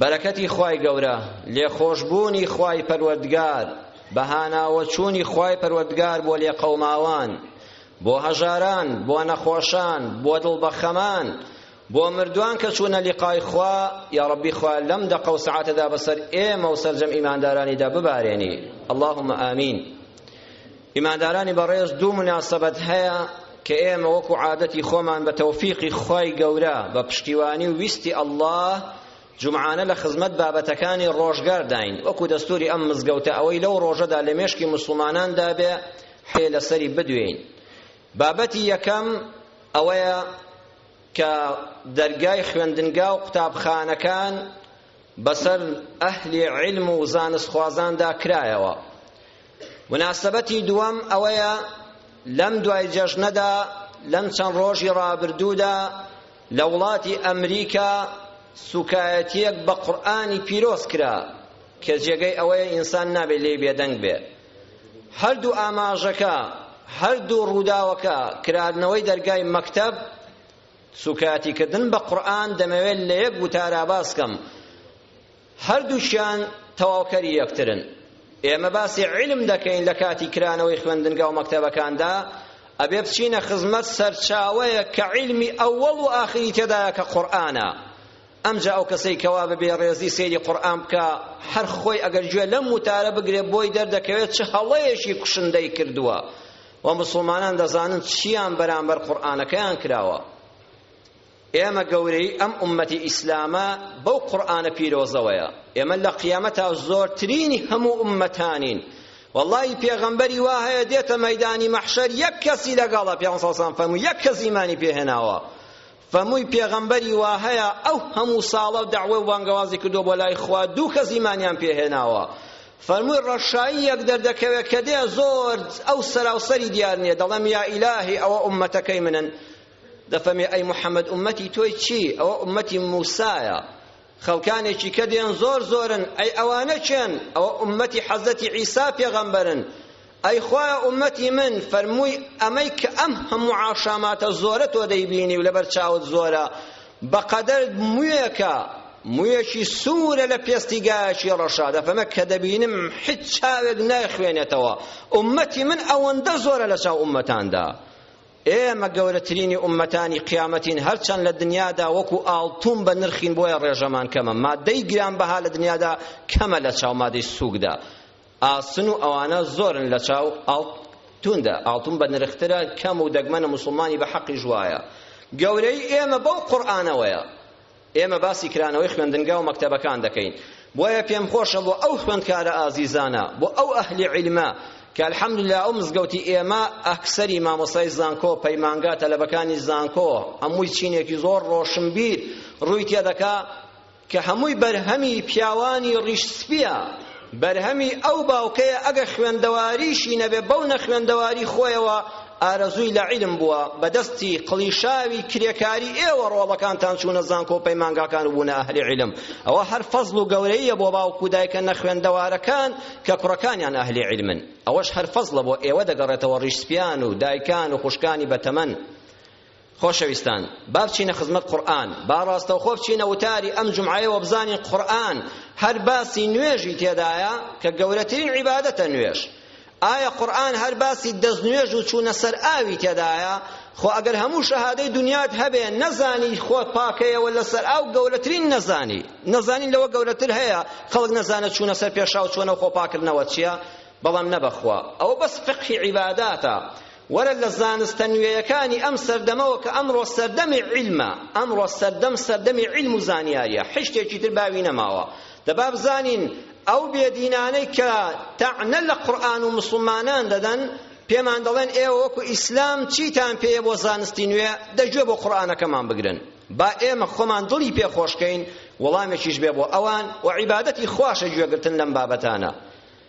بەرەکەتی خوای گەورە، لێخۆشبوونی خوای پەروەردگار، بەهاناوە چوونی خوای پەروەردگار بۆ لێقەوماوان، بۆ هەژاران، بۆ نەخۆشان، بۆ دڵ بە خەمان، بۆ مردوان کە چوونە لیقای خوا، یا ربی خوا لەم دەقە و سەعاتەدا بەسەر ئێمە و سەرجەم ئیماندارانیدا ببارێنی، اللهم آمین. ئیماندارانی بەڕێز دوو مناسبەت هەیە کە ئێمە وەکو عادەتی خۆمان بە تەوفیقی خوای گەورە بە پشتیوانی و ویستی ئەڵڵا جمعانە لە خزمەت بابەتەکانی ڕۆژگارداین وەکو دەستوری ئەم مزگەوتە ئەوەی لەو ڕۆژەدا لە مێشکی مسلماناندا بێ حێ لەسەری بدوێین بابەتی یەکەم ئەوەیە کە دەرگای خوێندنگا و قوتابخانەکان بەسەر ئەهلی عیلم و زانستخوازاندا کرایەوە مناسەبەتی دووەم ئەوەیە لەم دوای جەژنەدا لەم چەند ڕۆژی ڕابردوودا لە وڵاتی ئەمریکا سوکایەتیەک بە قورئانی پیرۆز کرا کە جێگەی ئەوەیە ئینسان نابێت لێی بێدەنگ بێ هەردوو ئاماژەکە هەردوو ڕووداوەکە کرادنەوەی دەرگای مەکتەب سوکایەتی کردن بە قورئان دەمەوێت لە یەک وتارا باس کەم هەردووکیان تەواوکەری یەکترن ئێمە باسی علم دەکەین لە کاتی کرانەوەی خوێندنگا و مەکتەبەکاندا ئەبێ بچینە خزمەت سەرچاوەیە کە علمی ئەوەڵ و ئاخری تێدایە کە قورئانە ئەمجا ئەو کەسەی کەوا بە بێ ڕێزی سەیری قورئان بکا هەر خۆی ئەگەر گوێ لەم وتارە بگرێ بۆی دەردەکەوێت چ هەڵەیەکی کوشندەی کردووە و مسلمانان دەزانن چیان بەرامبەر قورئانەکەیان کراوە ئێمە گەورەی ئەم ئومەتی ئیسلامە بەو قورئانە پیرۆزەوەیە ئێمە لە قیامەتا زۆرترینی هەموو ئومەتانین والله پێغەمبەری وا هەیە دێتە مەدانی مەحشەر یەک کەسی لەگەڵە پێ سەسان فەرموو یەک کەس ئیمانی پێهێناوە فەرمووی پێغەمبەری واهەیە ئەو هەموو ساڵە دەعوە و بانگەوازی کردووە بۆ لای خوا دوو کەس ئیمانیان پێهێناوە فەرمووی ڕەشایی یەک دەردەکەوێت کە دێ زۆر ئەو سەراوسەری دیار نییە دەڵێم یا ئیلاهی ئەوە ئومەتەکەی منن دەفەمێ ئەی محەممەد ئومەتی تۆی چی ئەوە ئومەتی موسایە خەڵکانێکی کە دێن زۆر زۆرن ئەی ئەوانە کێن ئەوە ئوممەتی حەزرەتی عیسا پێغەمبەرن ئەی خوایە ئوممەتی من فەرمووی ئەمەی کە ئەم هەموو عاشاماتە زۆرە تۆ دەیبینی و لەبەر چاوت زۆرە بەقەدەر مویەکە مویەکی سوورە لە پێستی گایەکی ڕەشادە فەمە کە دەبینم حیچ چاوێک نایخوێنێتەوە ئومەتی من ئەوەندە زۆرە لە چاو ئومەتاندا ئێمە گەورەترینی ئوممەتانی قیامەتین هەرچەند لە دنیادا وەکو ئاڵتوم بە نرخین بۆیە ڕێژەمان کەمە مادەی گرانبەها لە دنیادا کەمە لە چاو مادەی سووکدا ئاسن و ئەوانە زۆرن لە چاو ئاڵتوندا ئاڵتون بە نرخترە کەم و دەگمەنە مسلمانی بە حەقی ژوایە گەورەی ئێمە بەو قورئانەوەیە ئێمە باسی کرانەوەی خوێندنگا و مەکتەبەکان دەکەین، بۆیە پێم خۆشە بۆ ئەو خوێندکارە ئازیزانە، بۆ ئەو ئەهلی عیلمە کە الحمدللە ئەو مزگەوتی ئێمە ئەکسەری مامۆستای زانکۆ، پەیمانگا، تەلەبەکانی زانکۆ هەمووی چینێکی زۆر ڕۆشنبیر ڕووی تێدەکا کە هەمووی بەرهەمی پیاوانی ڕیش سپییە. بەرهەمی ئەو باوکەیە ئەگەر خوێندەواریشی نەبێ بەو نەخوێندەواری خۆیەوە ئارەزووی لە عیلم بووە بەدەستی قڵیشاوی کرێکاری ئێوە ڕۆڵەکانتان چوونە زانکۆ و پەیمانگاکان و بوونە ئەهلی عیلم ئەوە هەر فەزڵ و گەورەییە بۆ باوک و دایکە نەخوێندەوارەکان کە کوڕەکانیان ئەهلی عیلمن ئەوەش هەر فەزڵە بۆ ئێوە دەگەڕێتەوە ڕیش سپیان و دایکان و خوشکانی بەتەمەن خۆشەویستان با بچینە خزمەت قورئان با ڕاستەوخۆ بچینە وتاری ئەم جومعەیەوە بزانین قورئان هەر باسی نوێژی تێدایە کە گەورەترین عیبادەتە نوێژ ئایا قورئان هەر باسی دەست نوێژ و چوونە سەر ئاوی تێدایە خۆ ئەگەر هەموو شەهادەی دنیات هەبێ نەزانی خۆت پاکەیەوە لەسەر ئاو گەورەترین نەزانی نەزانین لەوە گەورەتر هەیە خەڵک نەزانە چوونە سەر پێشاو چۆنە خۆ پاکردنەوە چییە بەڵام نەبەخوا ئەوە بەس فقهی عیباداتە وەرە لە زانستە نوێیەکانی ئەم سەردەمەوە کە ئەمڕۆ سەردەمی عیلمە ئەمڕۆ سەردەم سەردەمی عیلم و زانیاریە حشتێکی تر باوی نەماوە دەبا بزانین ئەو بێدینانەی کە تەعنە لە قورئان و مسلمانان دەدەن پێمان دەڵێن ئێوە وەکو ئیسلام چیتان پێیە بۆ زانستی نوێ دەگوێ بۆ قورئانەکەمان بگرن با ئێمە خۆمان دڵی پێ خۆشکەین وەڵامێکیش بێ بۆ ئەوان و عیبادەتی خواشە گوێگرتن لەم بابەتانە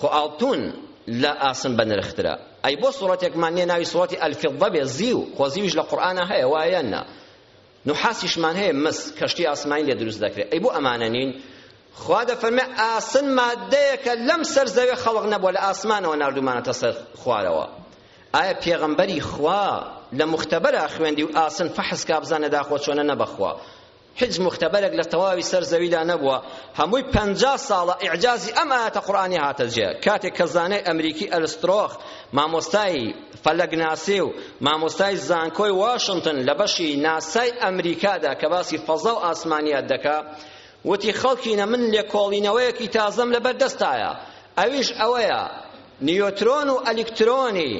خۆ ئاڵتون لە ئاسن بەنرخترە ئەی بۆ سوڕەتێکمان نیە ناوی سوڕەتی الفضە بێ زیو خۆ زیویش لە قورئانا هەیە وایە نا نحاسیشمان هەیە مس کەشتی ئاسمانی لێ دروست دەکرێت ئەی بۆ ئەمانە نین خوا دەفەرمێ ئاسن مادەیەکە لەم سەر زەوێ خەڵق نەبووە لە ئاسمانەوە ناردومانەتە سەر خوارەوە ئایا پێغەمبەری خوا لە مختبەرا خوێندی و ئاسن فەحسکا بزانە داخۆ چۆنە نەبەخوا هیچ موختەبەرێک لە تەواوی سەر زەویدا نەبووە هەمووی پەنجا ساڵە ئیعجازی ئەم ئایەتە قورئانی هاتە جێ کاتێک کە زانای ئەمریکی ئەلسترۆخ مامۆستای فەلەکناسی و مامۆستای زانکۆی واشنتن لە بەشی ناسای ئەمریکادا کە باسی فەزا و ئاسمانیات دەکا وتی خەڵکینە من لێکۆڵینەوەیەکی تازەم لەبەردەستایە ئەویش ئەوەیە نیۆترۆن و ئەلیکترۆنی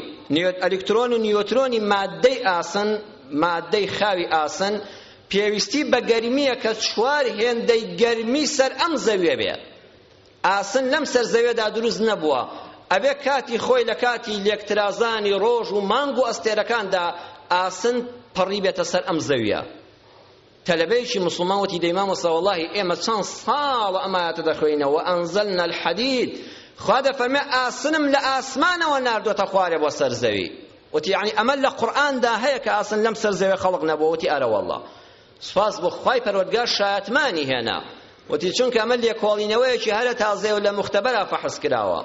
ئەلیکترۆن و نیۆترۆنی مادەی ئاسن مادەی خاوی ئاسن پێویستی بە گەرمییە کە چوار هێندەی گەرمی سەر ئەم زەویە بێ ئاسن لەم سەر زەوێدا دروست نەبووە ئەبێ کاتی خۆی لە کاتی لێکترازانی ڕۆژ و مانگ و ئەستێرەکاندا ئاسن پەڕی بێتە سەر ئەم زەویە تەلەبەیەکی مسلمان وتی دەیمان وسە وڵی ئێمە چەند ساڵە ئەمایەتە دەخوێنەوە ئەنزەلنا الحەدید خوا دەفەرمێ ئاسنم لە ئاسمانەوە ناردۆتە خوارێ بۆ سەر زەوی وتی یەعنی ئەمە لە قورئاندا هەیە کە ئاسن لەم سەر زەوێ خەڵق نەبووە وتی ئەرەوەڵڵا سوپاس بۆ خوای پەروەردگار شایەتمانی هێنا وتی چونکە ئەمە لێکۆڵینەوەیەکی هەرە تازەیە و لە موختەبەرا فەحس کراوە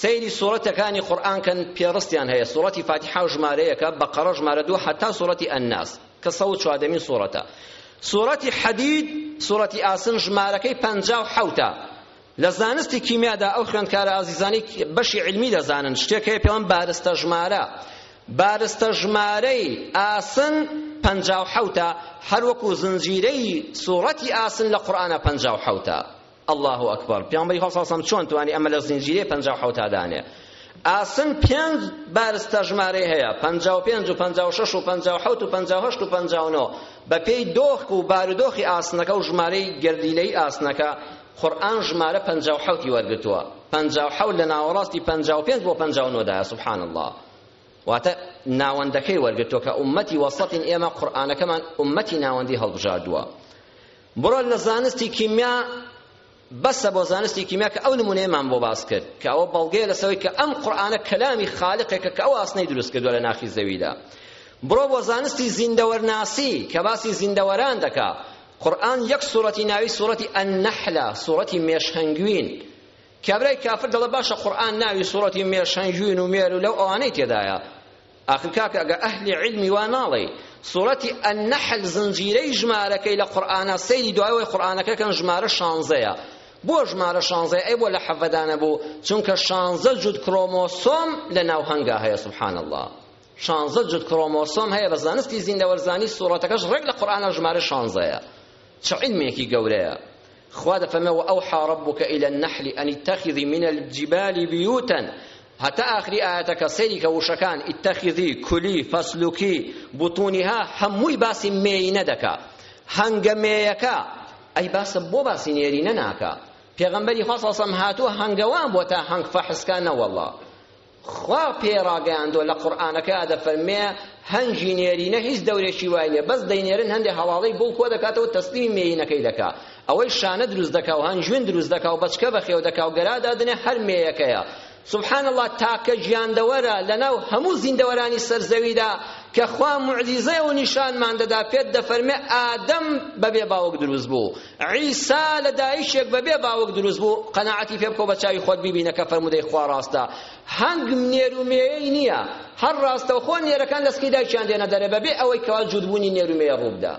سەیری سوڕەتەکانی قورئان کەن پێڕستیان هەیە سوڕەتی فاتیحا و ژمارەیەکە بەقەرە ژمارە دوو حەتا سوڕەتی ئەنناس کە سەد و چواردەمین سوڕەتە سوڕەتی حەدید سوڕەتی ئاسن ژمارەکەی پەنجا و حەوتە لە زانستی کیمیادا ئەو خوێندکارە ئازیزانەی بەشی علمی دەزانن شتێک هەیە پێڵم بارستە ژمارە بارستە ژمارەی ئاسن پەنجا و حەوتە هەر وەکو زنجیرەی سوڕەتی ئاسن لە قورئانە پەنجا و حەوتە الله ئەکبەر پیامبەری خوا صلی چۆن توانی ئەمە لە زنجیرەی پەنجا و حەوتا دانێ ئاسن پێنج بارستە ژمارەی هەیە پەنجا و پێنج و پەنجا و شەش و پەنجا و حەوت و پەنجا و هەشت و پەنجا و نۆ بەپێی دۆخ و بارودۆخی ئاسنەکە و ژمارەی گەردیلەی ئاسنەکە قورئان ژمارە پەنجا و حەوتی وەرگرتووە پەنجا و حەوت لە ناوەڕاستی پەنجا و پێنج بۆ پەنجا و نۆدایە سبحان اللە واتە ناوەندەکەی وەرگرتووە کە ئومەتی وەسەتین ئێمە قورئانەکەمان ئومەتی ناوەندی هەڵبژاردووە بڕۆ لە زانستی کیمیا بەسە بۆ زانستی کیمیا کە ئەو نمونەیەمان بۆ باس کرد کە ئەوە بەڵگەیە لەسەوەی کە ئەم قورئانە کەلامی خالقێکە کە ئەو ئاسنەی دروست کردووە لە ناخی زەویدا بڕۆ بۆ زانستی زیندەوەرناسی کە باسی زیندەوەران دەکا قورئان یەک سورەتی ناوی سورەتی النحلە سورەتی مێشهەنگوین کابرای کافر دەڵێ باشە قورئان ناوی سورەتی مێشهەنگوین و مێر و لەو ئەوانەی تێدایە ئاخر کاکە ئەگە ئەهلی علمی وا ناڵێی سورەتی النحل زنجیرەی ژمارەکەی لە قورئانە سەیری دوایەوەی قورئانەکە کەن ژمارە شانزەیە بۆ ژمارە شانزەیە ئەی بۆ لە حەڤەدانە بوو چونکە شانزە جود کرۆمۆسۆم لە ناو هەنگا هەیە سبحان الله شانزە جوت کرۆمۆسۆم هەیە بە زانستی زیندەوەرزانی سوڕەتەکەش ڕێک لە قورئانە ژمارە شانزەیە چ عیلمێکی گەورەیە خوا دەفەرمێ و ئەو حاربوکە ئیلە النحل ئەن اتخذی من الجبال بیوتن هەتا ئاخری ئاەتەکە سەیری کە وشەکان ئیتەخیزی کولی فەسلوکی بوتونیها هەمووی باسی مێینە دەکا هەنگە مێیەکە ئەی باسە بۆ باسی نێرینە ناکە پێغەمبەری خوا سەڵسەم هاتووە هەنگەوان بۆ تا هەنگ فەحسکە نەوەڵڵا خوا پێی ڕاگەیاندووە لە قورئانەکە دەفەرمێ هەنگی نێرینە هیچ دەورێکی وای نییە بەس دەینێرن هەندێ هەواڵەی گوڵ کۆ دەکاتەوە تەسلیمی مێیینەکەی دەکا ئەوەی شانە دروست دەکا و هەنجوێن دروست دەکا و بەچکە بەخێو دەکا و گەرا دادنێ هەر مێیەکەیە سبحان الله تاکە گیاندەوەرە لەناو هەموو زیندەوەرانی سەر زەویدا کە خوا معجزەیە و نیشانمان دەدا پێت دەفەرمێ ئادەم بەبێ باوک دروست بوو عیسا لە دایکێک بە بێ باوک دروست بوو قەناعەتی پێ بکەوە بە چاوی خۆت بیبینە کە فەرموودەی خوا ڕاستە هەنگ نێر و مێیەی نییە هەر ڕاستەوخۆ نێرەکان لە سکی دایکیان دێنە دەرێ بە بێ ئەوەی کەوا جووتبوونی نێر و مێیە ڕوو بدا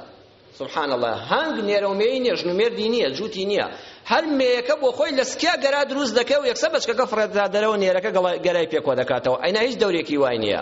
سبحان الله هەنگ نێرە و مێی نییە ژن و مێردی نییە جووتی نییە هەر مێیەکە بۆ خۆی لە سکیا گەرا دروست دەکەی و یەکسە بەچکەکە فڕێتدا دەرەوە نێرەکە گەرای پێکۆ دەکاتەوە ئەینا هیچ دەورێکی وای نییە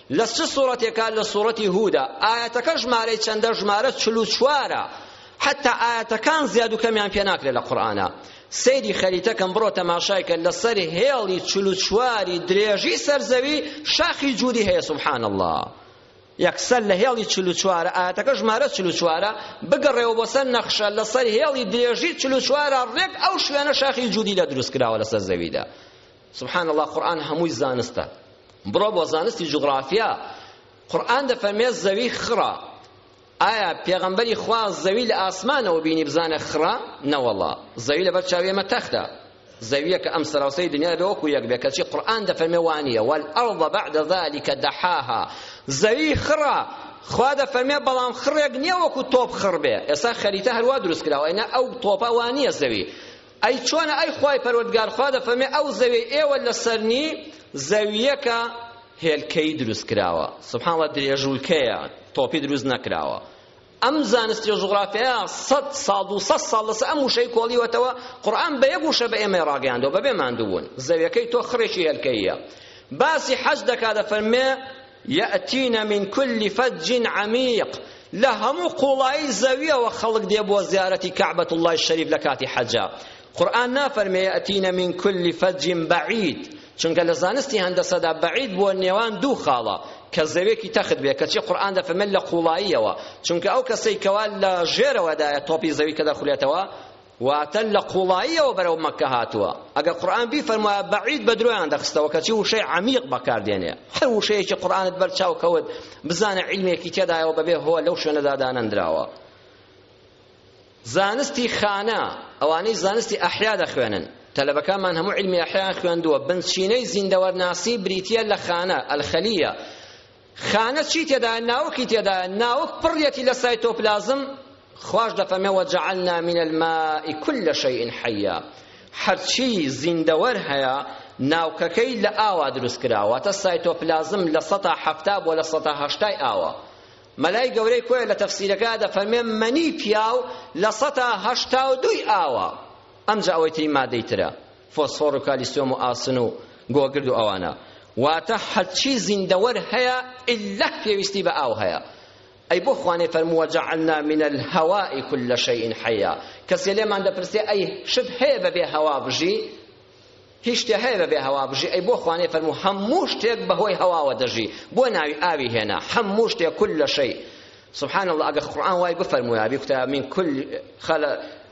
لە چ سورەتێکە لە سورەتی هودا ئاەتەکە ژمارەی چەندە ژمارە چل و چوارە حتا ئاەتەکان زیاد و کەمیان پێ ناکرێت لە قورئانە سەیری خەریتەکەم بڕۆ تەماشایکە لەسەر هێڵی چل و چواری درێژی سەرزەوی شاخی جوودی هەیە سبحان الله یەکسەر لە هێڵی چل و چوارە ئاەتەکە ژمارە چل و چوارە بگەڕێەوە بۆ سەر نەخشە لەسەر هێڵی درێژی چل و چوارە ڕێک ئەو شوێنە شاخی جوودی لە دروست کراوە لەسەر زەویدا سبحان اللە قورئان هەمووی زانستە بڕۆ بۆ زانستی جوغرافیا قورئان دەفەرمێت زەوی خڕە ئایا پێغەمبەری خوا زەوی لە ئاسمانەوە بینی بزانە خڕە نەوەڵا زەوی لەبەر چاوی ئێمە تەختە زەویە کە ئەم سەراوسەی دنیا بێ وەکو یەک بێ کەچی قورئان دەفەرمێ وانە والارض بعد ذلك دحاها زەوی خڕە خوا دەفەرمێ بەڵام خڕێک نییە وەکو تۆپ خڕ بێ ئێستا خەریتە هەروا دروست کراوە ئەو تۆپە وانە زەوی ئەی چۆنە ئەی خوای پەروەردگار خوا دەفەرمێ ئەو زەوێ ئێوە لەسەرنی زەویەکە هێلکەی دروست کراوە سبحان الله درێژولکەیە تۆپی دروست نەکراوە ئەم زانستی و جوغرافیایە سەد ساڵ دو سەد ساڵ لەسەر ئەم وشەی کۆڵیوەتەوە قورئان بە یەک وشە بە ئێمە ڕاگەیاندەوە بەبێ ماندووبوون زەویەکەی تۆ خڕێکی هێلکەییە باسی حەج دەکا دەفەرمێ یاتین من کل فج عمیق لە هەموو قوڵایی زەویەوە خەڵک دێ بۆ زیارەتی کەعبەت اللە شەریف لە کاتی حەجە قورئان نافەرمێ یاتین من کل فج بعید چونکە لە زانستی هەندەسەدا بەعید بۆ نێوان دوو خاڵە کە زەوێکی تەخت بێ کەچی قورئان دەفەرمێت لە قوڵاییەوە چونکە ئەو کەسەی کەوا لە ژێرەوەدایە تۆپی زەوی کە دەخولێتەوە واتە لە قوڵاییەوە بەرەو مەککە هاتووە، ئەگەر قورئان بیفەرموایە بەعید بە درۆیان دەخستەوە کەچی وشەی عەمیق بەکار دێنێ، هەر وشەیەکی قورئانت بەر چاو کەوت بزانە عیلمێکی تێدایە و بەبێ هۆ لەو شوێنەدا دانەندراوە. زانستی خانە ئەوانەی زانستی ئەحیا دەخوێنن تەلەبەکانمان هەموو علمی ئەحیایان خوێندووە بنچینەی زیندەوەرناسی بریتیە لە خانە الخلیە خانە چی تێدایە ناوکی تێدایە ناوک پڕیەتی لە سایتۆپلازم خواش دەفەرمێ وجعلنا من الماء كل شيء حيا هەرچی زیندەوەر هەیە ناوکەکەی لە ئاوا دروست کراوە تە سایتۆپلازم لە سەتا حەفتا بۆ لە سەتا هەشتای ئاوە مەلای گەورەی کۆیە لە تەفسیرەکە دەفەرمێ مەنی پیاو لە سەتا هەشتا و دووی ئاوە ئەمجا ئەوەی تری مادەی ترە فۆسفۆر و کالیسیۆم و ئاسن و گۆگرد و ئەوانە واتە هەرچی زیندەوەر هەیە ئللە پێویستی بە ئاو هەیە ئەی بۆ خوانێ فەرموو وەجعلنا من الهواء كل شيء حيا کەسێ لێمان دەپرسێ ئەی شت هەیە بەبێ هەوا بژی هیچ شتێ هەیە بەبێ هەوا بژی ئەی بۆ خوانێ فەرموو هەموو شتێک بەهۆی هەواوە دەژی بۆ ناوی ئاوی هێنا هەموو شتێک كل شيء سبحان الله ئەگە قورآن وای بفەرمووە بیکوتە من كل خلق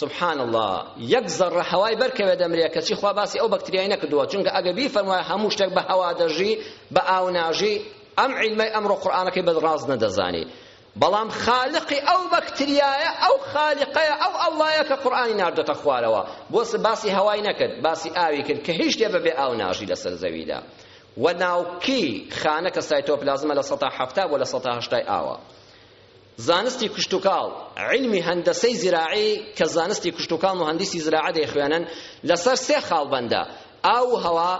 سبحان اللە یەک زەڕە هەوای بەرکەوێ دەمرێ کەچی خوا باسی ئەو بەکتریای نەکردووە چونکە ئەگە بیفەرموایە هەموو شتێک بە هەوا دەژی بە ئاو ناژی ئەم عیلمەی ئەمڕۆ قورئانەکەی بە ڕاست نەدەزانی بەڵام خالقی ئەو بەکتریایە ئەو خالقەیە ئەو ئەڵڵایە کە قورئانی ناردۆتە خوارەوە بۆ باسی هەوای نەکرد باسی ئاوی کرد کە هیچ شتێ بەبێ ئاو ناژی لەسەر زەویدا و ناوکی خانەکە سایتۆپلازمە لە سەتا حەفتا بۆ لە سەتا هەشتای ئاوە زانستی کشتوکاڵ، عیلمی هەندەسەی زیراعی کە زانستی کشتوکاڵ موهەندیسی زراعە دەیخوێنن لەسەر سێ خاڵ بەندە، ئاو و هەوا،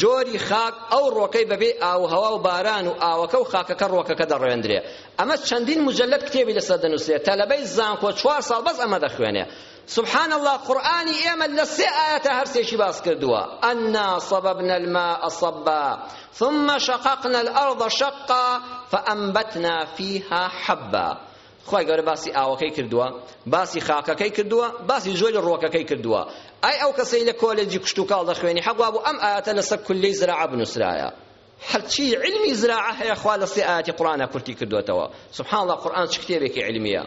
جۆری خاک، ئەو ڕۆکەی بەبێ ئاو و هەوا و باران و ئاوەکە و خاکەکە ڕۆکەکە دەڕوێندرێ ئەمە چەندین موجەلەد کتێبی لەسەر دەنووسرێ تەلەبەی زانکۆ چوار ساڵ بەس ئەمە دەخوێنێ سبحان اللە قورئانی ئێمە لە سێ ئایەتا هەر سێکی باس کردووە ئەنا صببنا الماء صبا ثم شققنا الأرض شقا فأنبتنا فيها حبا خی گەورە باسی ئاوەکەی کردووە باسی خاکەکەی کردووە باسی زۆر لە ڕووەکەکەی کردووە ئەی ئەو کەسەی لە کۆلێجی کشت و کاڵ دەخوێنی حەقوا بوو ئەم ئاەتە لەسەر کلی زراعە بنووسرایە هەرچی علمی زراعە هەیە خوا لە سێ ئاەتی قڕانە کورتی کردوێتەوە سبحان الله قورآن چ کتێبێکی علمیە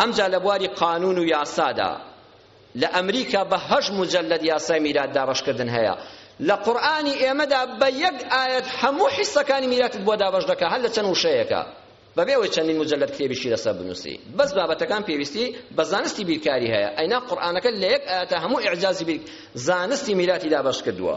ئەمجا لە بواری قانون و یاسادا لە ئەمریکا بە هەشت موجەلەد یاسای میرات دابەشکردن هەیە لە قورئانی ئێمەدا بە یەک ئایەت هەموو حیسەکانی میراتت بۆ دابەش دەکا هەر لە چەند وشەیەکە بەبێ ئەوەی چەندین مجلد کتێبیشی لەسەر بنووسی بەس بابەتەکان پێویستی بە زانستی بیرکاری هەیە ئەینا قورئانەکە لە یەک ئاەتە هەموو ئیعجازی بیر زانستی میراتی دابەش کردووە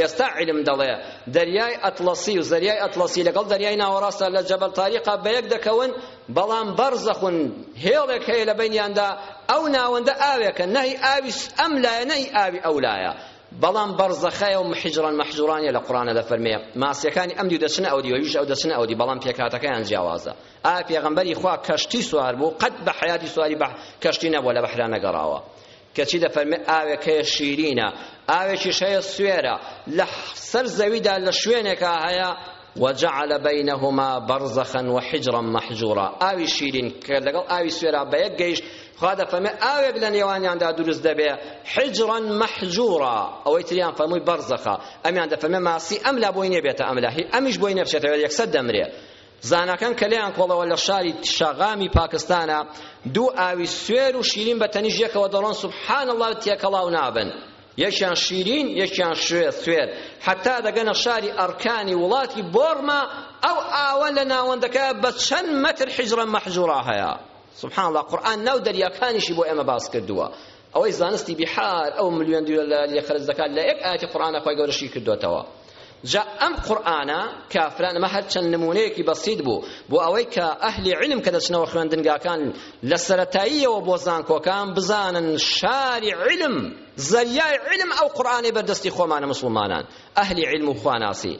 ئێستا عیلم دەڵێ دەریای ئەتڵەسی و زەریای ئەتڵەسی لەگەڵ دەریای ناوەڕاستە لە جەبەل تاریقا بەیەک دەکەون بەڵام بەرزەخون هێڵێک هەیە لە بینیاندا ئەو ناوەندە ئاوێکە نەهی ئاوی ئەم لایە نەهی ئاوی ئەو لایە بەڵام بەرزەخەیە و محجران محجورانیە لە قورانە دەفەرمێ ماسیەکانی ئەم دیو دەچنە ئەو دیوەویش ئەو دەچنە ئەو دی بەڵام پێکهاتەکەیان جیاوازە ئا پێغەمبەری خوا کەشتی سوار بوو قەت بە حیاتی سواری بە کەشتی نەبووە لە بەحرا نەگەڕاوە کەچی دەفەرمێ ئاوێک هەیە شیرینە ئاوێکیش هەیە سوێرە لە سەر زەویدا لە شوێنێکا هەیە وجعل بينهما برزخا وحجرا محجورا ئاوی شیرین کە لەگەڵ ئاوی سوێرا بە یەک گەیشت خوا دەفەرمێ ئاوێک لە نێوانیاندا دروست دەبێ حجرا محجورا ئەوەی تریان فەرمووی بەرزەخە ئەمیان دەفەرمێ ماسی ئەم لا بۆی نێبێتە ئەم لا هی ئەمیش بۆی نەبچێتەوە یەکسەر دەمرێ زاناکان کە لێیان کۆڵەوە لە شاری شاغامی پاکستانە دوو ئاوی سوێر و شیرین بە تەنیش یەکەوە دەڵۆن سبحان الله تێکەڵاو نابن یەکیان شیرین یەکیان شوێ سوێر حتا دەگەنە شاری ئەرکانی وڵاتی بۆڕما ئەو ئاوە لە ناوەندەکە بە چەند مەتر حجرە مەحجورا هەیە سبحان الله قورآن ناو دەریاکانیشی بۆ ئێمە باس کردووە ئەوەی زانستی بیحار ئەو ملیۆن دۆلاریە خەرج دەکات لە یەک ئاەتی قورئانە خوای گەورە شی کردوتەوە جا ئەم قورئانە کافران ئەمە هەر چەند نمونەیەکی بەسیت بوو بۆ ئەوەی کە ئەهلی علم کە دەچنەوە خوێندنگاکان لە سەرەتاییەوە بۆ زانکۆکان بزانن شاری علم زەریای علم ئەو قورئانەی بەردەستی خۆمانە مسلمانان ئەهلی علم و خواناسی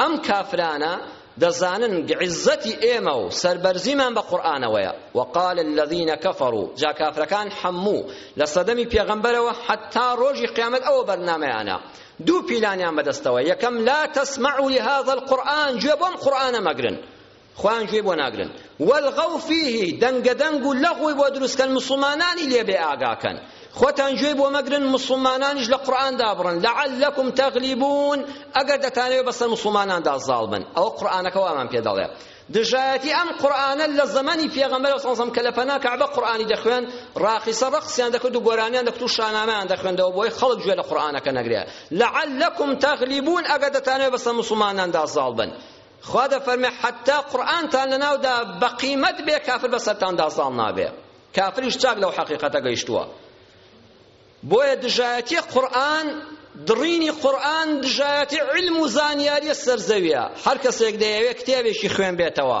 ئەم کافرانە دەزانن عیزەتی ئێمە و سەربەرزیمان بە قورئانەوەیە وقال الذین کفروا جا کافرەکان حەموو لە سەدەمی پێغەمبەرەوە حەتا ڕۆژی قیامەت ئەوە بەرنامەیانە دوو پیلانیان بەدەستەوە یەکەم لا تسمعوا لهذا القرآن گوێ بۆم قورئانە مەگرن خۆیان گوێی بۆ ناگرن والغوا فیه دەنگە دەنگ و لەغوی بۆ دروست کەن مسوڵمانانی لێ بێ ئاگا کەن خۆتان گوێی بۆ مەگرن مسوڵمانانیش لە قورئان دابڕن لعلکم تغلبون ئەگەر دەتانەوێ بەسەر مسوڵماناندا زاڵ بن ئەوە قورئانەکە وامان پێ دەڵێ دژایەتی ئەم قورئانە لە زەمەنی پێغەمبەر صلی الله کە لە پەنا کەعبە قورئانی دەخوێن ڕاقیسە ڕەقسیان دەکرد و گۆرانیان دەکرد و شانامەیان دەخوێندەوە بۆی خەڵک گوێ لە قورئانەکە نەگرێ لعلکم تغلبون ئەگەر دەتانەوێ بەسەر مسوڵماناندا زاڵ بن خوا دەفەرمێ حەتتا قورئانتان لەناودا بە قیمەت بێ کافر بەسەرتاندا زاڵ نابێ کافریش چاک لەو حەقیقەتە گەیشتووە بۆیە دژایەتی قورئان دڕینی قورئان دژایەتی علم و زانیاریە سەرزەویە هەر کەسێک دەیەوێت کتێبێکی خوێن بێتەوە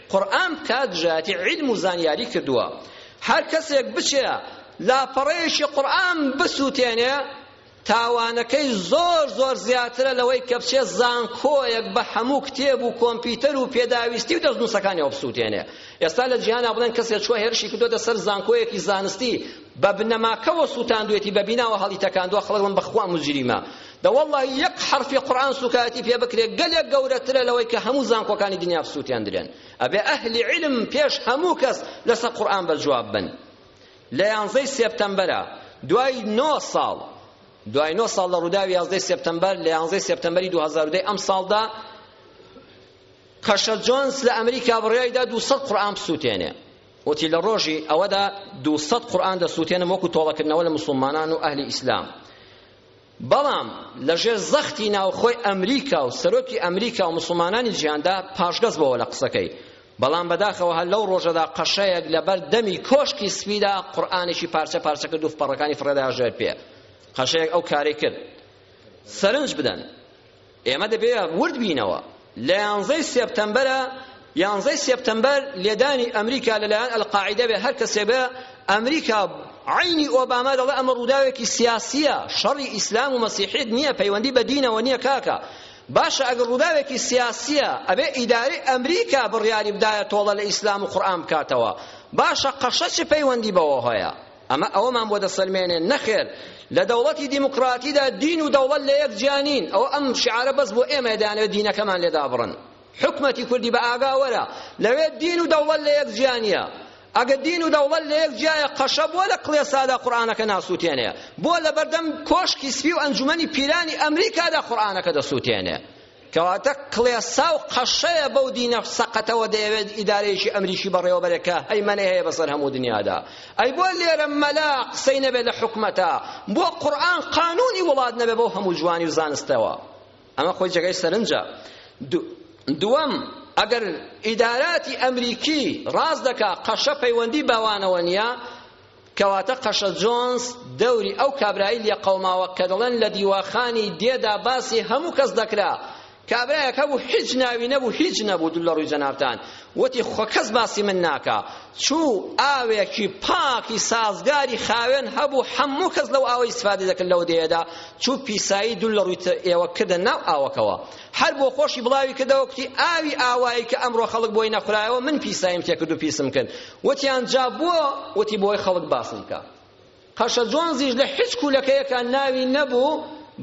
قورئان بکات دژایەتی عیلم و زانیاری کردووە هەر کەسێک بچێ لاپەڕەیەکی قورئان بسووتێنێ تاوانەکەی زۆر زۆر زیاترە لەوەی کە بچێ زانکۆیەک بە هەموو کتێب و کۆمپیوتەر و پێداویستی و دەستنووسەکانی ئەو بسووتێنێ ئێستا لە جیهانا بڵێن کەسێک چووە هێرشی کردووەتە سەر زانکۆیەکی زانستی بە بنەماکەوە سووتاندوێتی بە بیناوە هەڵی تەکاندووە خەڵک بڵێن بەخوا مجریمە دە وەڵڵا یەک حەرفی قورئان سوکایەتی پێ بکرێ گەلێک گەورەترە لەوەی کە هەموو زانکۆکانی دنیا بسووتێندرێن ئەبێ ئەهلی عیلم پێش هەموو کەس لەسەر قورئان بەجواب بن لە یانزەی سێپتەمبەرە دوای نۆ ساڵ دوای نۆ ساڵ لە ڕووداوی یازدەی سێپتەمبەر لە یانزەی سێپتەمبەری 2010 ئەم ساڵدا قەشە جۆنس لە ئەمریکا بڕیایدا 200 قورئان بسووتێنێ وتی لە ڕۆژی ئەوەدا 200 قورئان دەسووتێنم وەکو تۆڵەکردنەوە لە مسلمانان و ئەهلی ئیسلام بەڵام لە ژێر زەختی ناوخۆی ئەمریکا و سەرۆکی ئەمریکا و مسوڵمانانی جیهاندا پاشگەز بۆوە لە قسەکەی بەڵام بەداخەوە هەر لەو ڕۆژەدا قەشەیەک لەبەر دەمی کۆشکی سپیدا قورئانێکی پارچە پارچە کرد و فەڕەکانی فڕێدا ژێر پێ قەشەیەک ئەو کارەی کرد سەرنج بدەن ئێمە دەبێ ورد بینەوە. لە یانزەی سێپتەمبەرە یانزەی سێپتەمبەر لێدانی ئەمریکا لەلایەن ئەلقاعیدە بێ هەر کەسێ بێ ئەمریکا عینی ئۆباما دەڵێ ئەمە ڕووداوێکی سیاسییە شەڕی ئیسلام و مەسیحیت نییە پەیوەندی بە دینەوە نییە کاکە باشە ئەگەر ڕووداوێکی سیاسییە ئەبێ ئیدارەی ئەمریکا بڕیاری بدایە تۆڵە لە ئیسلام و قورئان بکاتەوە باشە قەشە چ پەیوەندی بەوە هەیە ئەمە ئەوەمان بۆ دەسەلمێنێ نەخێر لە دەوڵەتی دیموکراتیدا دین و دەوڵەت لە یەک جیا نین ئەوە ئەم شعارە بەس بۆ ئێمەیە دەیانەوێت دینەکەمان لێ دابڕن حکومەتی کوردی بە ئاگا وەرە لەوێ دین و دەوڵەت لە یەک جیا نییە ئەگە دین و دەوڵەت لە یەک جیایە قەشە بۆ لە کڵێسادا قورئانەکە ناسووتێنێ بۆ لەبەردەم کۆشکی سپی و ئەنجومەنی پیرانی ئەمریکادا قورئانەکە دەسووتێنێ کەواتە کڵێسا و قەشەیە بەو دینە سەقەتەوە دەیەوێت ئیدارەیەکی ئەمریکی بەڕێوەبەرێت کە هەیمەنەی هەیە بەسەر هەموو دنیادا ئەی بۆ لێرە مەلا قسەی نەبێت لە حکومەتە بۆ قورئان قانونی وڵات نەبێت بەو هەموو جوانی و زانستەوە ئەمە خۆی جێگای سەرنجە دووەم ئەگەر ئیداراتی ئەمریکی ڕاست دەکا قەشە پەیوەندی بەوانەوە نییە کەواتە قەشە جۆنس دەوری ئەو کابرایی لێ قەوماوە کە دەڵێن لە دیواخانی دێدا باسی هەموو کەس دەکرا کابرایەک هەبوو هیچ ناوی نەبوو هیچ نەبوو دوو لە ڕووی جەنابتان وتی خۆ کەس باسی من ناکا چوو ئاوێکی پاکی سازگاری خاوێن هەبوو هەموو کەس لەو ئاوە ئیسفادە دەکرد لەو دێدا چوو پیسایی دوو لە ڕووی ئێوە کردە ناو ئاوەکەوە هەر بۆ خۆشی بڵاوی کردەوە کوتی ئاوی ئاوایی کە ئەمڕۆ خەڵک بۆی نەخورایەوە من پیسایم تێکرد و پیسم کرد وتیان جا بۆ وتی بۆی خەڵک باسم بکا قەشە جۆنزیش لە هیچ کولەکەیەکە ناوی نەبوو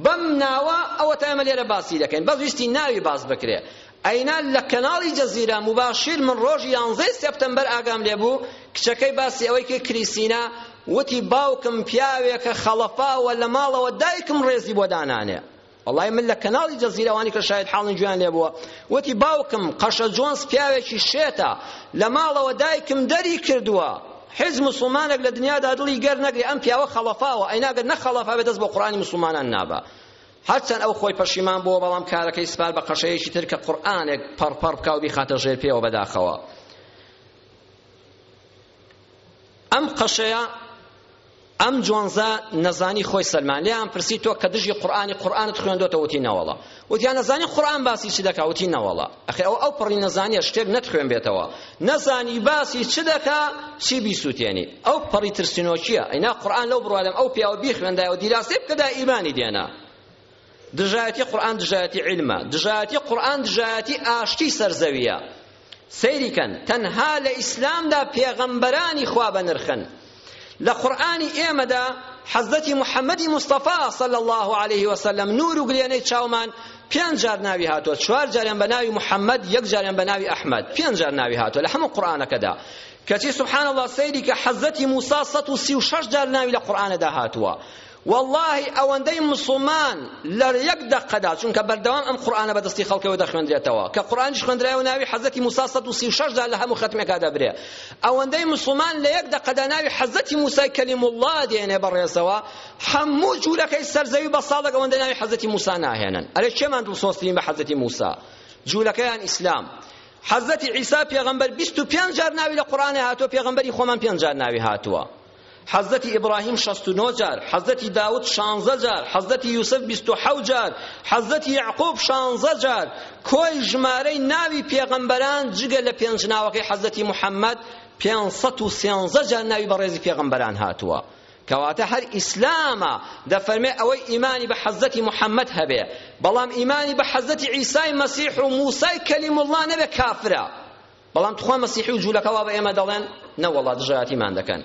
بەم ناوە ئەوەتا ئێمە لێرە باسی دەکەین بەس ویستی ناوی باس بکرێ ئەینا لە کەناڵی جەزیرە مباشیر من ڕۆژی یانزەی سێپتەمبەر ئاگام لێ بوو کچەکەی باسی ئەوەی کرد کریسینا وتی باوکم پیاوێکە خەڵەفاوە لە ماڵەوە دایکم ڕێزی بۆ دانانێ وەڵای من لە کەناڵی جەزیرە ئەوانی کە شاهد حاڵن گوێیان لێ بووە وتی باوکم قەشە جۆنس پیاوێکی شێتە لە ماڵەوە دایکم دەری کردووە حیز مسلمانێک لە دنیادا دڵی گەر نەگری ئەم پیاوە خەڵەفاوە ئەیناگەر نەخەڵەفا بێ دەست بۆ قورئانی مسلمانان نابا هەرچەند ئەو خۆی پەشیمان بووە بەڵام کارەکەی سپار بە قەشەیەکی تر کە قورئانێک پەڕپەڕ بکا و بیخاتە ژێر پێوە بەداخەوە ئەم قەشەیە ئەم جۆنزە نەزانی خۆی سەلمان لێیان پرسی تۆ کە دژی قورئانی قورئانت خوێندۆتە وتی نەوەڵا وتیان نەزانی قورئان باسی چی دەکا وتی نەوەڵا ئەخێ ئەو ئەو پڕی نەزانیە شتێک نەتخوێن بێتەوە نەزانی باسی چ دەکا چی بیسوتێنی ئەو پڕی ترسنۆکیە ئەینا قورئان لەو بڕوادەم ئەو پیاوە بیخوێندایەوە دیراسێ بکەدا ئیمانی دێنا دژایەتی قورئان دژایەتی علمە دژایەتی قورئان دژایەتی ئاشتی سەرزەویە سەیری کەن تەنها لە ئیسلامدا پێغەمبەرانی خوا بە نرخن لە قورئانی ئێمەدا حەزرەتی محەممەدی مستەفا صلی الله علیه وسلم نور و گلێنەی چاومان پێنج جار ناوی هاتووە چوار جاریان بە ناوی محەممەد یەک جاریان بە ناوی ئەحمەد پێنج جار ناوی هاتووە لە هەموو قورئانەکەدا کەچی سبحان الله سەیری کە حەزرەتی موسی 136 جار ناوی لە قورئانەدا هاتووە وەڵاهی ئەوەندەی موسڵمان لە یەک دەقەدا چونکە بەردەوام ئەم قورئانە بە دەستی خەڵکەوە دەخوێندرێتەوە کە قورئانیش خوێندرایە و ناوی حەزرەتی موسی سەد و سی و شەش جار لە هەموو خەتمێکا دەبرێ ئەوەندەی موسڵمان لە یەک دەقەدا ناوی حەزرەتی موسای کەلیم الله دێنێ بەڕێزەوە هەموو جوولەکەی سەرزەوی بە ساڵێک ئەوەندەی ناوی حەزرەتی موسی ناهێنن ئەرێ کێمان دڵسۆزترین بە حەزرەتی موسی جوولەکەیان ئیسلام حەزرەتی عیسی پێغەمبەر بیست و پێنج جار ناوی لە قورئانێ هاتووە پێغەمبەری خۆمان پێنج جار ناوی هاتووە حەزرەتی ئیبراهیم شەست و نۆ جار حەزرەتی داود شانزە جار حەزرەتی یوسف بیست و حەوت جار حەزرەتی یعقوب شانزە جار کۆی ژمارەی ناوی پێغەمبەران جگە لە پێنج ناوەکەی حەزرەتی محەممەد پێنج سەد و سێنزە جار ناوی بەڕێزی پێغەمبەران هاتووە کەواتە هەر ئیسلامە دەفەرمێ ئەوەی ئیمانی بە حەزەتی محەممەد هەبێ بەڵام ئیمانی بە حەزەتی عیسای مەسیح و موسای کەلیم الله نەبێ کافرە بەڵام تخوا مەسیحی و جولەکە وا بە ئێمە دەڵێن نەوەڵا دژایەتیمان دەکەن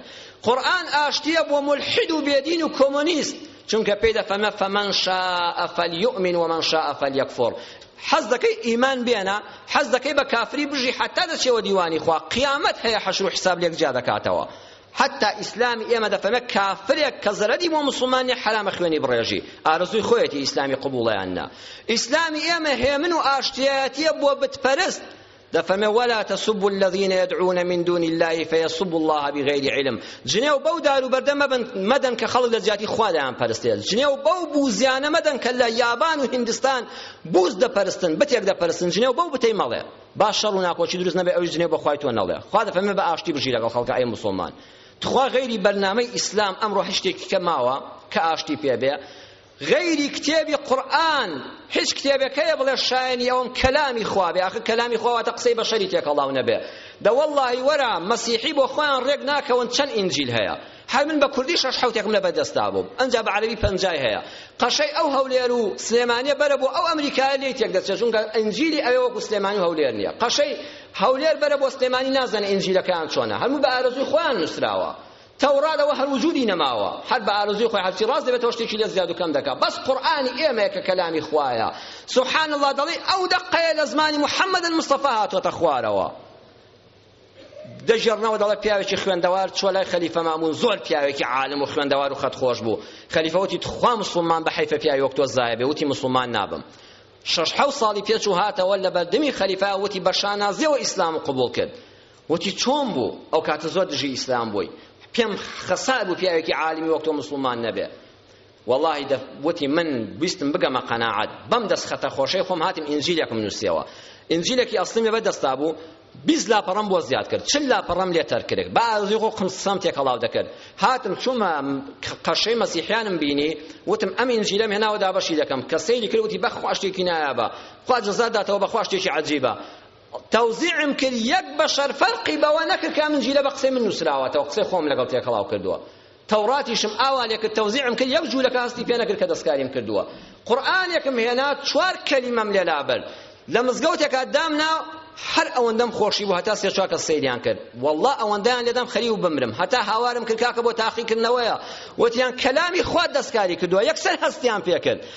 قورئان ئاشتیە بۆ ملحد و بێدین و کۆمۆنیست چونکە پێی دەفەمە فمن شاء فلیؤمن ومن شاء فلیکفر حەز دەکەی ئیمان بێنە حەز دەکەی بە کافری بژی حتا دەچێەوە دیوانی خوا قیامەت هەیە حەشر و حساب لێک جیا دەکاتەوە حتا ئیسلامی ئێمە دەفەمە کافرێک کە زەرەدی بۆ مسلمانی حرامە خوێنی بڕێژی ئارزوی خۆیەتی ئیسلامی قبوڵیان نا ئیسلامی ئێمە هێمن و ئاشتیایەتیە بۆ بتپەرست دەفەرمێ ولا تسبوا الذين يدعون من دون الله فيسبوا الله بغير علم جنێو بەو دار و بەردە مەبن مەدەن کە خەڵک لە جیاتی خوا دەیان پەرستێت جنێو بەو بوزیانە مەدەن کە لە یابان و هندستان بوز دەپەرستن بتێک دەپەرستن جنێو بەو بتەی مەڵێ با شەڕ و ناکۆکی دروست نەبێ ئەوش جنێو بە خوای تۆ نەڵێ خوا دەفەرمێ بە ئاشتی بژی لەگەڵ خەڵکە ئەی موسڵمان تخوا غەیری بەرنامەی ئیسلام ئەمڕۆ هیچ شتێکی کە ماوە کە ئاشتی پێ بێ غەیری کتێبی قورئان هیچ کتێبێک هەیە بڵێ شایەنی ئەوەم کەلامی خوا بێ ئاخر کەلامی خوا واتە قسەی بەشەری تێکەڵاو نەبێ دە وەڵڵاهی وەرە مەسیحی بۆ خۆیان ڕێک ناکەون چەند ئینجیل هەیە هەر من بە کوردی شەش حەوتێکم لە بەردەستا بووم ئەنجا بە عەرەبی پەنجای هەیە قەشەی ئەو هەولێر و سلێمانیە بەرە بۆ ئەو ئەمریکایە لێی تێک دەچێت چونکە ئینجیلی ئەوێ وەکو سلێمانی و هەولێر نییە قەشەی هەولێر بەرە بۆ سلێمانی نازانێت ئینجیلەکەیان چۆنە هەموو بە ئارەزووی خۆیان نووسراوە تەوڕات ئەوە هەر وجودی نەماوە هەر بە ئارەزوی خۆی هەرچی ڕاست دەبێتەوە شتێکی لێ زیاد و کەم دەکا بەس قورئانی ئێمەیە کە کەلامی خوایە سبحان الله دەڵێی ئەو دەقەیە لە زمانی محمد المصطفی هاتووەتە خوارەوە دەژێڕنەوە دەڵێ پیاوێکی خوێندەوار چوە لای خەلیفە مامون زۆر پیاوێکی عالم و خوێندەوار و خەت خۆش بوو خەلیفە وتی تخوا مسلمان بە حیفە پیاوی وەک تۆ زایە بێ وتی مسلمان نابم شەش حەو ساڵی پێچ و هاتەوە لە بەردەمی خەلیفە وتی بە شانازیەوە ئیسلام قبول کرد وتی چۆن بوو ئەو کاتە زۆر دژی ئیسلام بووی پێم خەسار بوو پیاوێکی عالمی وەک تۆ مسلمان نەبێ واللهی دە وتی من بیستم بگەمە قەناعەت بەم دەست خەتە خۆشەی خۆم هاتم ئینجیلێکم نووسیەوە ئینجیلێکی ئەسڵیم لەبەر دەستا بوو بیست لاپەڕەم بۆ زیاد کرد چل لاپەڕەم لێ تەر کرد بە ئازی خۆ قمسەم تێکەڵاو دەکرد هاتم چوومە قەشەی مەسیحیانم بینی وتم ئەم ئینجیلەم هێناوە دابەشی دەکەم کە سەیری کرد وتی بەخوا شتێکی نایابە خوا جەزات داتەوە بەخوا شتێکی عەجیبە تەوزیعم کرد یەک بەشەر فەرقی بەوە نەکرد کە ئەم ئنجیلە بە قسەی من نووسراوەتەوە قسەی خۆم لەگەڵ تێکەڵاو کردووە تەوراتیشم ئاوا لێ کرد تەوزیعم کرد یەک جوولەکە هەستی پێ نەکرد کە دەستکاریم کردووە قورئانێکم هێنا چوار کەلیمەم لێ لابرد لە مزگەوتێکا دامنا هەر ئەوەندەم خۆشی بوو هەتا سێ چوار کەس سەیریان کرد والله ئەوەندەیان لێدام خەری و بمرم هەتا هاوارم کرد کاکە بۆ تاقیکردنەوەیە وتیان کەلامی خوا دەستکاری کردووە یەکسەر هەستیان پێکرد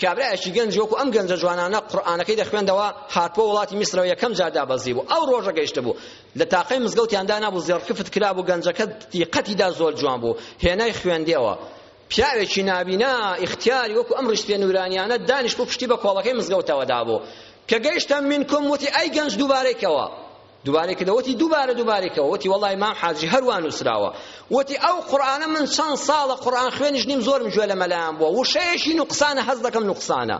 کابرایەکی گەنج وەکو ئەم گەنجە جوانانە قورئانەکەی دەخوێندەوە هاتبوو وڵاتی میسرەوە یەکەم جار دابەزی بوو ئەو ڕۆژە گەیشتە بوو لە تاقەی مزگەوتیان دانابوو زێڕکفت کرابوو گەنجەکە دیقەتیدا زۆر جوان بوو هێنای خوێندێەوە پیاوێکی نابینا ئیختیاری وەکو ئەم ڕیشتێ نورانیانە دانیشت و پشتی بە کۆڵەکەی مزگەوتەوە دابوو کە گەیشتە منکم وتی ئەی گەنج دووبارەی کەوە دوبارەی کردەوە وتی دوبارە دوبارەی کەوە وتی وەڵای مام حاجی هەروا نووسراوە وتی ئەو قورئانە من چەند ساڵە قورئان خوێنیش نیم زۆرم گوێ لە مەلایان بووە وشەیەکی نوقسانە هەست دەکەم نوقسانە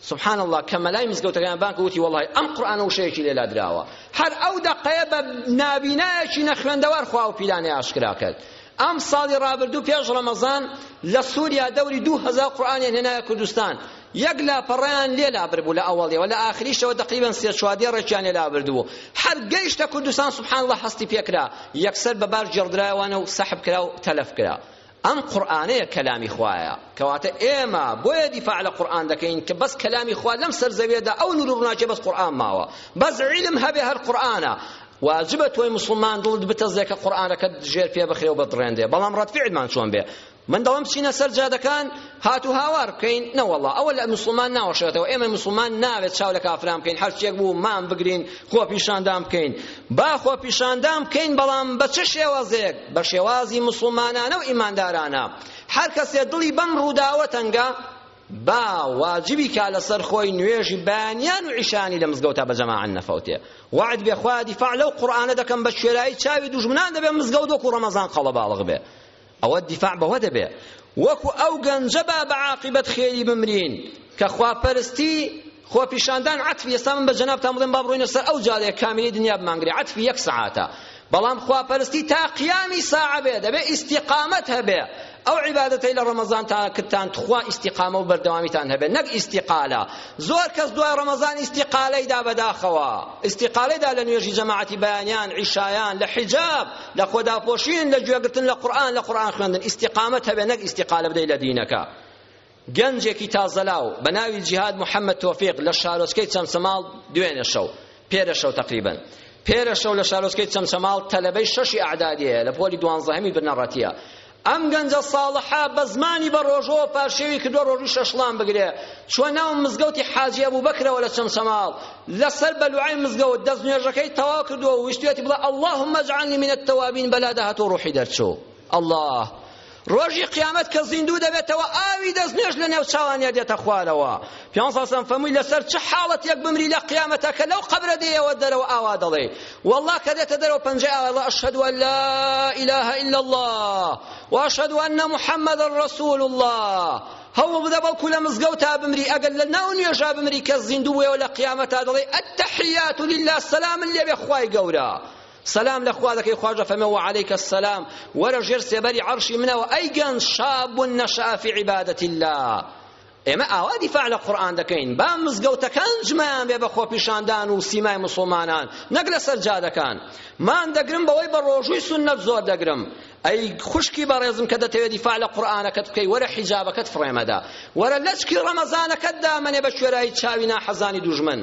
سبحان الله کە مەلای مزگەوتەکەیان بانکە وتی وەڵای ئەم قورئانە وشەیەکی لێلا دراوە هەر ئەو دەقەیە بە نابینایەکی نەخوێندەوار خوا و پیرانەی ئاشکرا کرد ئەم ساڵی ڕابردوو پێش ڕەمەزان لە سووریا دەوری دوو هەزار قورئانیان هێنایە کوردستان یەک لاپەڕەیان لێ لابربوو لە ئەوەڵیەوە لە ئاخریشەوە تقریبا سێ چوار دێ ڕێکیان لێ لابردبوو هەر گەیشتە کوردستان سبحان الله هەستی پێکرا یەکسەر بە باش جێڕدرایەوانە و سەحب کرا و تەلەف کرا ئەم قورئانەیە کەلامی خوایە کەواتە ئێمە بۆیە دیفاع لە قورئان دەکەین کە بەس کەلامی خوا لەم سەر زەویەدا ئەو نور و ڕوناکیە بەس قورئان ماوە بەس عیلم هەبێ هەر قورئانە واجبە تۆی موسڵمان دڵت بتەزێ کە قورئانەکەت ژێر پێ بخرێ و بتڕێندێ بەڵام ڕەد فعلمان چۆن بێ من دەڵم بچینە سەر جادەکان هات و هاوار بکەین نەوەڵا ئەوە لە موسڵمان ناوەشێتەوە ئێمە موسڵمان ناوێت چاو لە کافران بکەین هەرچیەک بوو مام بگرین خۆ پیشاندان بکەین با خۆ پیشاندان بکەین بەڵام بە چ شێوازێک بە شێوازی موسڵمانانە و ئیماندارانە هەر کەسێ دڵی بەم ڕووداوە تەنگە با واجبی کا لەسەر خۆی نوێژی بانیان و عیشانی لە مزگەوتا بە جەماعەت نەفەوتێ وەعد بێ خوا دیفاع لەو قورئانە دەکەم بە کوێرایی چاوی دوژمنان دەبێ مزگەوت وەکو ڕەمەزان قەڵەباڵغ بێ ئەوە دیفاع بەوە دەبێ وەکو ئەو گەنجە با بە عاقبەت خێری بمرین کە خواپەرستی خۆپیشاندان عەتفی ئێستا من بە جەنابتان بڵێم با بڕۆینە سەر ئەو جادەیە کاملی دنیا بمانگرێ عەتفی یەک سەعاتە بەڵام خواپەرستی تا قیامی ساعە بێ دەبێ ئیستیقامەت هەبێ ئەو عیبادەتەی لە ڕەمەزان تا کردتان تخوا ئیستیقامە و بەردەوامیتان هەبێ نەک ئیستیقالە زۆر کەس دوای ڕەمەزان ئیستیقالەی دا بەداخەوە ئیستیقالەی دا لە نوێژی جەماعەتی بەیانیان عیشایان لە حیجاب لە خۆداپۆشین لە گوێگرتن لە قورئان لە قورئان خوێندن ئیستیقامەت هەبێ نەک ئیستیقالە بدەی لە دینەکە گەنجێکی تازەلاو بە ناوی جیهاد محەمەد تۆفیق لە شارۆچکەی چەمچەماڵ دوێنێ شەو پێرە شەو تەقریبەن پێرە شەو لە شارۆچکەی چەمچەماڵ تەلەبەی شەشی ئەعدادیەیە لە پۆلی دوانزەهەمی بنەڕەتیە ئەم گەنجە ساڵحە بە زمانی بە ڕۆژەوە پارشێوی کردوە ڕۆژی شەشڵام بگرێ چوە ناو مزگەوتی حاجی ئەبوو بەکرەوە لە چەمچەماڵ لەسەر بەلوعای مزگەوت دەست نوێژەکەی تەوا کردووە و ویستوێتی بڵێ اللهم اجعلنی من التوابین بەلادا هاتوو ڕوحی دەرچوو ئەڵا ڕۆژی قیامەت کە زیندوو دەبێتەوە ئاوی دەستنوێژ لە نێو چاوانیا دێتە خوارەوە پیانسەسەم فەمووی لەسەر چ حاڵەتێک بمری لە قیامەتە کە لەو قەبرە دێیەوە دەرەوە ئاوا دەڵێ والله کە دێتە دەرەوە پەنجەی ئاوا ئەشهەد ان لا اله الا الله واشهد ان محمد رسول الله هەوڵ بدە بەڵکو لە مزگەوتا بمری ئەگەر لە ناو نوێژا بمری کە زیندوو بووەوە لە قیامەتا دەڵێ التحیات لله سەلام لێبێ خوای گەورە سەلام لە خوا دەکەی خواش دەفەرمێ وعلیک السلام وەرە ژێر سێبەری عەرشی منەوە ئەی گەنج شاب نشأ فی عبادة الله ئێمە ئاوا دیفاع لە قورئان دەکەین با مزگەوتەکان جمەیان بێ بە خۆپیشاندان و سیمای موسڵمانان نەک لەسەر جادەکان مان دەگرم بەوەی بە ڕۆژووی سوننەت زۆر دەگرم ئەی خوشکی بەڕێزم کە دەتەوێت دیفاع لە قورئانەکەت بکەی وەرە حیجابەکەت فڕێمەدە وەرە لەچکی ڕەمەزانەکەت دامەنێ بە کوێرایی چاوی ناحەزانی دوژمن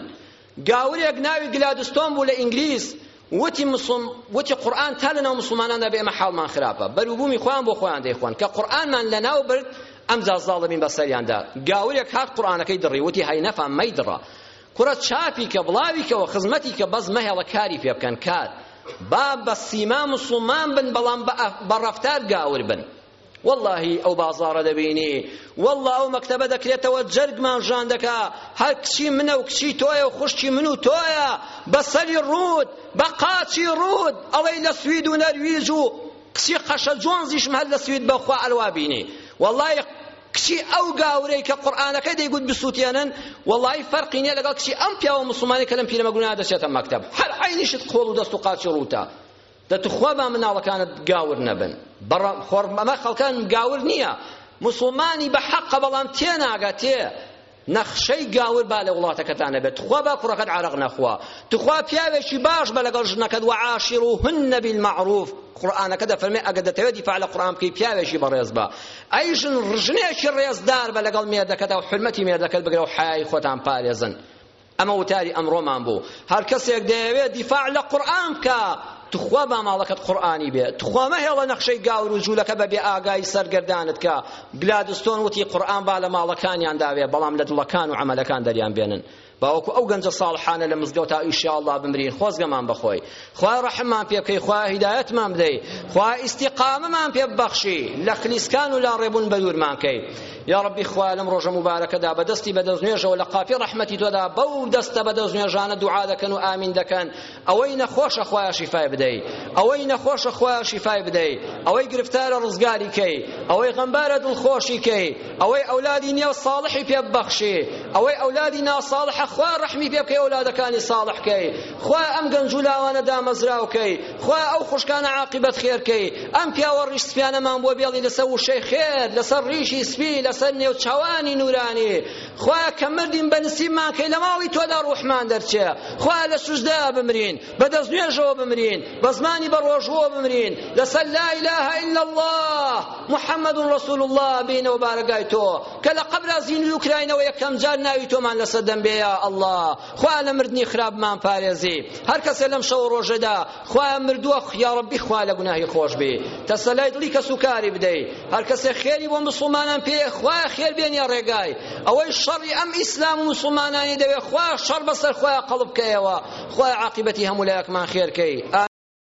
گاورێک ناوی گلادستۆن بوو لە ئینگلیز وتی مسلم وتی قورئان تا لەناو مسلماناندا بێ ئێمە حاڵمان خراپە بەروبوومی خۆیان بۆ خۆیان دەیخۆن کە قورئانمان لەناو برد ئەمجا زاڵمین بەسەریاندا گاورێک هات قورئانەکەی دڕی وتی هەی نەفام مەیدڕە کوڕە چاپی کە بڵاوی کەوە خزمەتی کە بەس مەهێڵە کاری پێ بکەن کار با بە سیما مسلمان بن بەڵام بە ڕەفتار گاور بن وەڵاهی ئەو بازاڕە دەبینی وەڵا ئەو مەکتەبە دەکرێتەوە جەرگمان ژان دەکا هەر کچی منە و کچی تۆیە و خوشکی من و تۆیە بە سەری ڕووت بە قاچی ڕووت ئەڵەی لە سوید و نەرویج و کچی قەشە جۆنزیشم هەر لە سوید بەخوا ئەلوا بینی وەڵای کچی ئەو گاورەی کە قورئانەکە دەیگوت بسووتێنن وەڵی فەرقی نییە لەگەڵ کچی ئەم پیاوە مسلمانەی کە لەم پیرەمەگونە دەچێتە مەکتەب هەر عینیشت قۆڵ و دەست و قاچی ڕووتە دە توخوا با مناڵەکانت گاور نەبن بەڕە خۆڕ ئەمە خەڵکان گاور نییە موسڵمانی بە حەقە بەڵام تێناگە تێ نەخشەی گاور با لە وڵاتەکەتان نەبێت تخوا با کوڕەکەت عرق نەخوا تخوا پیاوێکی باش بە لەگەڵ ژنەکەت وعاشروهن بالمعروف قورآنەکە دەفەرمێ ئەگەر دەتەوێت دیفاع لە قورآن بکەی پیاوێکی بەڕێز بە ئەی ژن ژنێکی ڕێزدار بە لەگەڵ مێردەکەت و حرمەتی مێردەکەت بگرە و حیای خۆتان پارێزن ئەمە وتاری ئەمڕۆمان بوو هەر کەسێک دەیەوێت دیفاع لە قورئان بکا تخوا با ماڵەکەت قورئانی بێ تخوا مەهێڵە نەخشەی گاور و جوولەکە بە بێ ئاگایی سەرگەردانت کە گلادستۆن وتی قورئان با لە ماڵەکانیان داوێ بەڵام لە دڵەکان و عەمەلەکان دەریان بێنن باوەکو ئەو گەنجە ساڵحانە لە مزگەوتا ئیشاءاللە بمرین خۆزگەمان بەخۆی خوایە ڕەحممان پێ بکەی خوایە هیدایەتمان بدەی خوایە ئیستیقامەمان پێ ببەخشی لە خلیسکان و لاڕێبوون بەدوورمان کەی یا ربی خوایە لەم ڕۆژە مبارەکەدا بە دەستی بە دەستنوێژەوە لە قاپی ڕەحمەتی تۆدا بەو دەستە بە دەستنوێژانە دوعا دەکەن و ئامین دەکەن ئەوەی نەخۆشە خوایە شیفای بدەی ئەوەی نەخۆشە خوایە شیفای بدەی ئەوەی گرفتارە ڕزگاری کەی ئەوەی غەمبارە دڵخۆشی کەی ئەوەی ئەولادی نییە ساڵحی پێ ببەخشی ئەوەی ئەولادی ناساڵحە خوا ڕەحمی پێ بکەی ئەولادەکانی ساڵح کەی خوایە ئەم گەنج و لاوانە دامەزراو کەی خوایە ئەو خوشکانە عاقبەت خێر کەی ئەم پیاوە ڕیش سپیانەمان بۆ بێڵی لەسەر وشەی خێر لەسەر ڕیشی سپی لەسەر نێو چاوانی نورانی خوایە کە مردین بە نسیبمان کەی لە ماڵی تۆدا ڕوحمان دەرچێ خوایە لە سوجدا بمرین بە دەست نوێژەوە بمرین بە زمانی بە ڕۆژوەوە بمرین لەسەر لا إله إلا الله محمد رسول الله بینە و بارەگای تۆ کە لە قەبرا زیندوی و کراینەوە یەکەم جار ناوی تۆمان لەسەر دەم بێ یا الله خوایە لە مردنی خراپمان پارێزی هەر کەسێ لەم شەو ڕۆژەدا خوایە مردووە یا ڕەبی خوا لە گوناهی خۆش بی تەسەلای دڵی کەس و کاری بدەی هەر کەسێ خێری بۆ مسلمانان پێ خوایە خێر بێنە ڕێگای ئەوەی شەڕی ئەم ئیسلام و مسلمانانی دەوێ خوایە شەڕ بەسەر خوایە قەڵب کەیەوە خوایە عاقبەتی هەموو لایەکمان خێرکەی